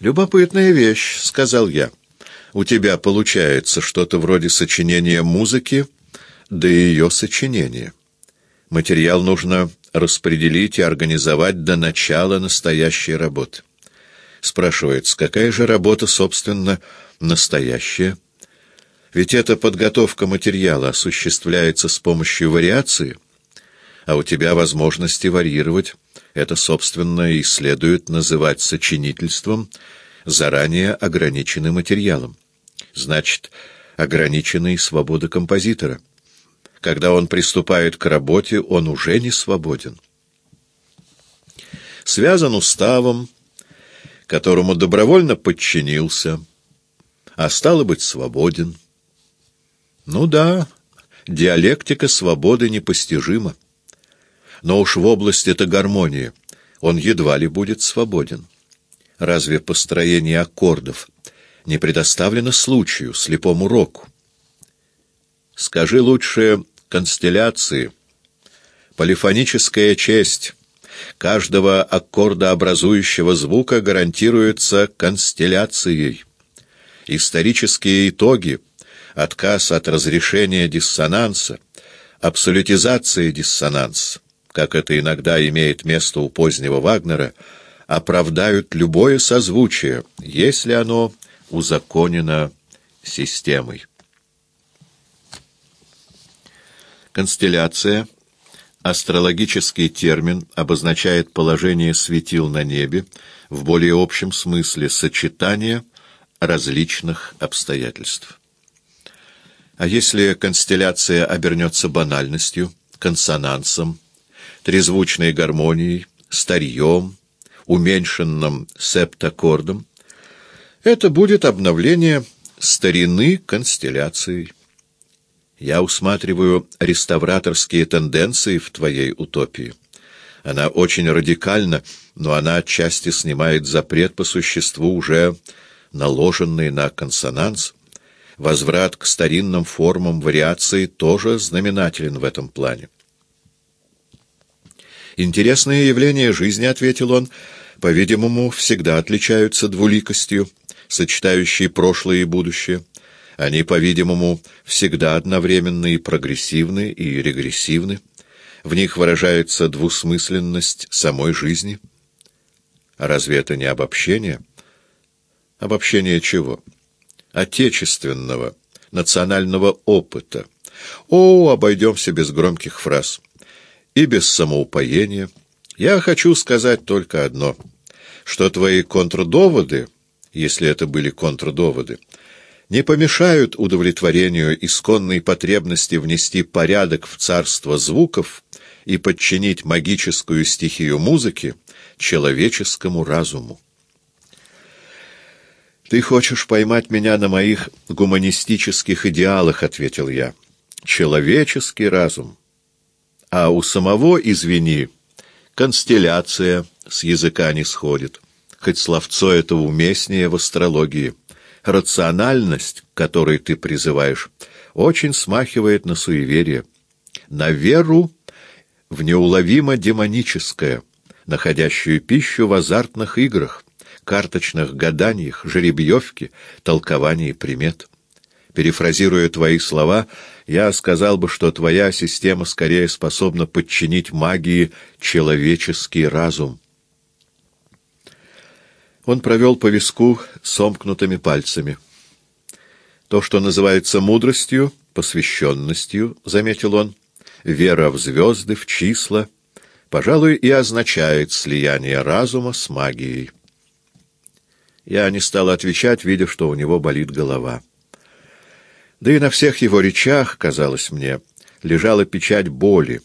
«Любопытная вещь», — сказал я. «У тебя получается что-то вроде сочинения музыки, да и ее сочинения. Материал нужно распределить и организовать до начала настоящей работы». Спрашивается, какая же работа, собственно, настоящая? Ведь эта подготовка материала осуществляется с помощью вариации, а у тебя возможности варьировать это, собственно, и следует называть сочинительством, заранее ограниченным материалом. Значит, ограниченной свобода композитора. Когда он приступает к работе, он уже не свободен. Связан уставом, которому добровольно подчинился, а стало быть, свободен. Ну да, диалектика свободы непостижима но уж в области-то гармонии он едва ли будет свободен. Разве построение аккордов не предоставлено случаю, слепому року? Скажи лучше констелляции, полифоническая честь каждого аккордообразующего звука гарантируется констелляцией. Исторические итоги, отказ от разрешения диссонанса, абсолютизация диссонанса, как это иногда имеет место у позднего Вагнера, оправдают любое созвучие, если оно узаконено системой. Констелляция — астрологический термин, обозначает положение светил на небе в более общем смысле сочетание различных обстоятельств. А если констелляция обернется банальностью, консонансом, трезвучной гармонией, старьем, уменьшенным септаккордом, это будет обновление старины констелляцией. Я усматриваю реставраторские тенденции в твоей утопии. Она очень радикальна, но она отчасти снимает запрет по существу, уже наложенный на консонанс. Возврат к старинным формам вариации тоже знаменателен в этом плане. «Интересные явления жизни», — ответил он, — «по-видимому, всегда отличаются двуликостью, сочетающей прошлое и будущее. Они, по-видимому, всегда одновременно и прогрессивны, и регрессивны. В них выражается двусмысленность самой жизни». Разве это не обобщение? Обобщение чего? Отечественного, национального опыта. О, обойдемся без громких фраз и без самоупоения. Я хочу сказать только одно, что твои контрдоводы, если это были контрдоводы, не помешают удовлетворению исконной потребности внести порядок в царство звуков и подчинить магическую стихию музыки человеческому разуму. «Ты хочешь поймать меня на моих гуманистических идеалах», — ответил я. «Человеческий разум а у самого, извини, констелляция с языка не сходит, хоть словцо это уместнее в астрологии. Рациональность, которой ты призываешь, очень смахивает на суеверие, на веру в неуловимо демоническое, находящую пищу в азартных играх, карточных гаданиях, жеребьевке, толковании примет. Перефразируя твои слова, я сказал бы, что твоя система скорее способна подчинить магии человеческий разум. Он провел по виску сомкнутыми пальцами. То, что называется мудростью, посвященностью, — заметил он, — вера в звезды, в числа, пожалуй, и означает слияние разума с магией. Я не стал отвечать, видя, что у него болит голова. Да и на всех его речах, казалось мне, лежала печать боли,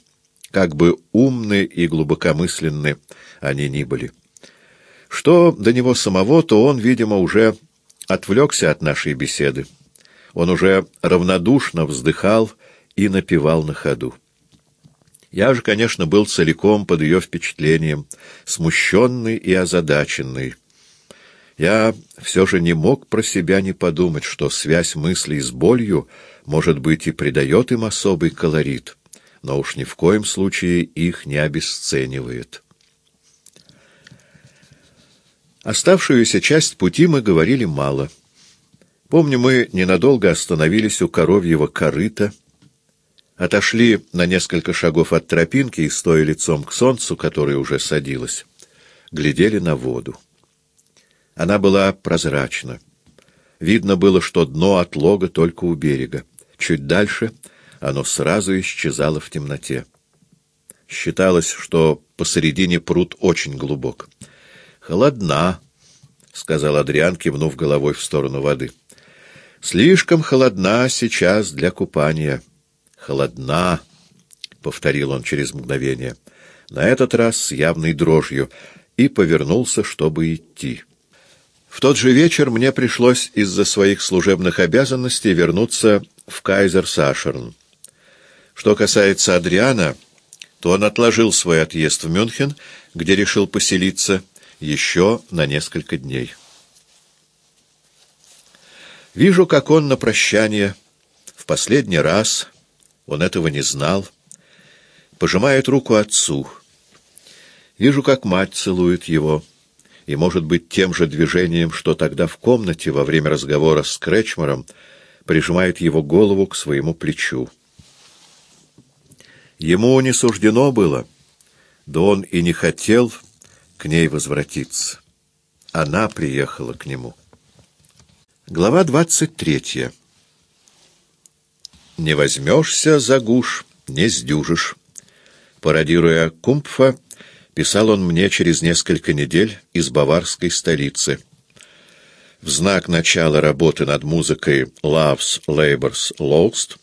как бы умны и глубокомысленны они ни были. Что до него самого, то он, видимо, уже отвлекся от нашей беседы. Он уже равнодушно вздыхал и напевал на ходу. Я же, конечно, был целиком под ее впечатлением, смущенный и озадаченный. Я все же не мог про себя не подумать, что связь мыслей с болью, может быть, и придает им особый колорит, но уж ни в коем случае их не обесценивает. Оставшуюся часть пути мы говорили мало. Помню, мы ненадолго остановились у коровьего корыта, отошли на несколько шагов от тропинки и, стоя лицом к солнцу, которое уже садилось, глядели на воду. Она была прозрачна. Видно было, что дно от лога только у берега. Чуть дальше оно сразу исчезало в темноте. Считалось, что посередине пруд очень глубок. «Холодна», — сказал Адриан, кивнув головой в сторону воды. «Слишком холодна сейчас для купания». «Холодна», — повторил он через мгновение, на этот раз с явной дрожью, и повернулся, чтобы идти. В тот же вечер мне пришлось из-за своих служебных обязанностей вернуться в Кайзер-Сашерн. Что касается Адриана, то он отложил свой отъезд в Мюнхен, где решил поселиться, еще на несколько дней. Вижу, как он на прощание, в последний раз, он этого не знал, пожимает руку отцу. Вижу, как мать целует его — и, может быть, тем же движением, что тогда в комнате во время разговора с Кречмаром, прижимает его голову к своему плечу. Ему не суждено было, да он и не хотел к ней возвратиться. Она приехала к нему. Глава двадцать третья. «Не возьмешься за гуш, не сдюжишь». Пародируя Кумпфа, Писал он мне через несколько недель из баварской столицы. В знак начала работы над музыкой «Loves, Labors, Lost»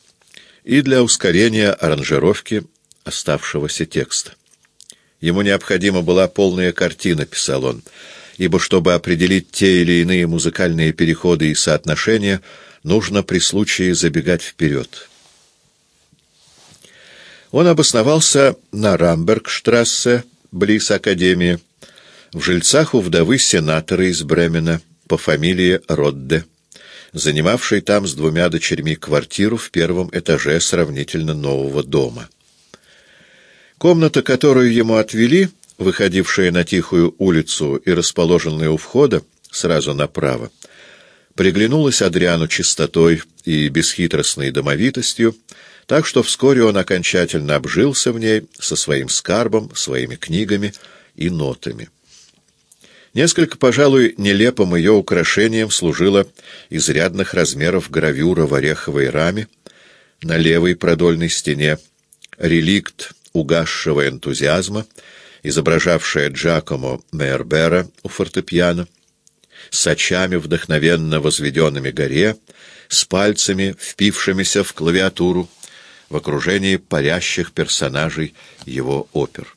и для ускорения аранжировки оставшегося текста. Ему необходима была полная картина, писал он, ибо чтобы определить те или иные музыкальные переходы и соотношения, нужно при случае забегать вперед. Он обосновался на Рамбергштрассе, близ Академии, в жильцах у вдовы сенатора из Бремена по фамилии Родде, занимавшей там с двумя дочерьми квартиру в первом этаже сравнительно нового дома. Комната, которую ему отвели, выходившая на тихую улицу и расположенная у входа, сразу направо, приглянулась Адриану чистотой и бесхитростной домовитостью, так что вскоре он окончательно обжился в ней со своим скарбом, своими книгами и нотами. Несколько, пожалуй, нелепым ее украшением служила изрядных размеров гравюра в ореховой раме на левой продольной стене, реликт угасшего энтузиазма, изображавшая Джакомо Мейербера у фортепиано, с очами, вдохновенно возведенными горе, с пальцами, впившимися в клавиатуру, в окружении парящих персонажей его опер.